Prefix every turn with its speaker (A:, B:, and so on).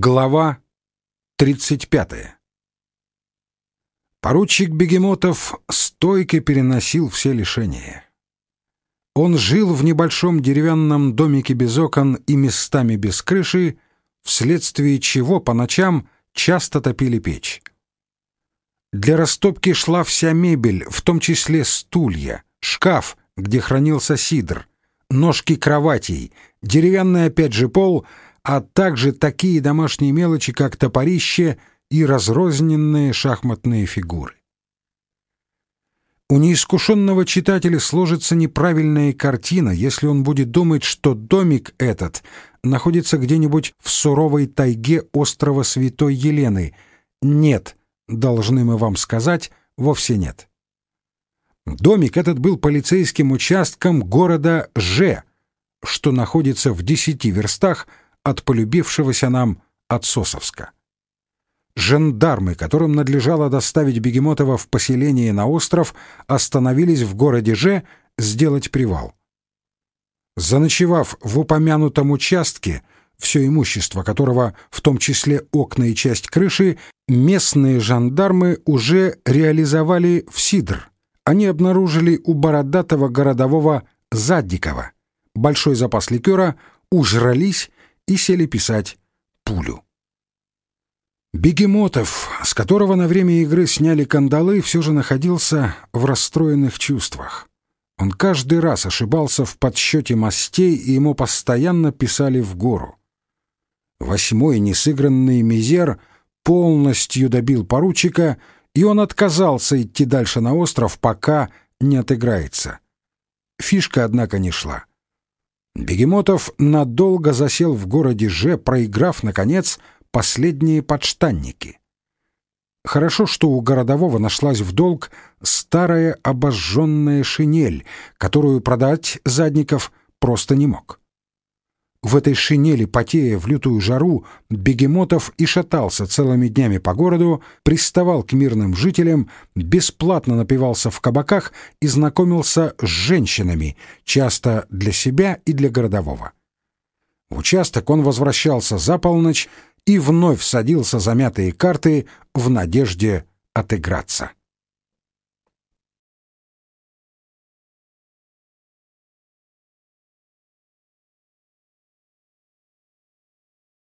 A: Глава 35 Поручик Бегемотов стойко переносил все лишения. Он жил в небольшом деревянном домике без окон и местами без крыши, вследствие чего по ночам часто топили печь. Для растопки шла вся мебель, в том числе стулья, шкаф, где хранился сидр, ножки кроватей, деревянный опять же пол — а также такие домашние мелочи, как топорище и разрозненные шахматные фигуры. У неискушенного читателя сложится неправильная картина, если он будет думать, что домик этот находится где-нибудь в суровой тайге острова Святой Елены. Нет, должны мы вам сказать, вовсе нет. Домик этот был полицейским участком города Ж, что находится в десяти верстах от полюбившегося нам Отсосовска. Жандармы, которым надлежало доставить Бегемотова в поселение на остров, остановились в городе Же сделать привал. Заночевав в упомянутом участке, все имущество которого, в том числе окна и часть крыши, местные жандармы уже реализовали в Сидр. Они обнаружили у бородатого городового Заддикова большой запас ликера, ужрались и сели писать «Пулю». Бегемотов, с которого на время игры сняли кандалы, все же находился в расстроенных чувствах. Он каждый раз ошибался в подсчете мастей, и ему постоянно писали в гору. Восьмой несыгранный мизер полностью добил поручика, и он отказался идти дальше на остров, пока не отыграется. Фишка, однако, не шла. Бегемотов надолго засел в городе Ж, проиграв, наконец, последние подштанники. Хорошо, что у городового нашлась в долг старая обожженная шинель, которую продать Задников просто не мог. В этой шинели, потея в лютую жару, Бегемотов и шатался целыми днями по городу, приставал к мирным жителям, бесплатно напивался в кабаках и знакомился с женщинами, часто для себя и для городового. В участок он возвращался за полночь и вновь садился за мятые карты в надежде отыграться.